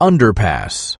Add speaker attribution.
Speaker 1: underpass.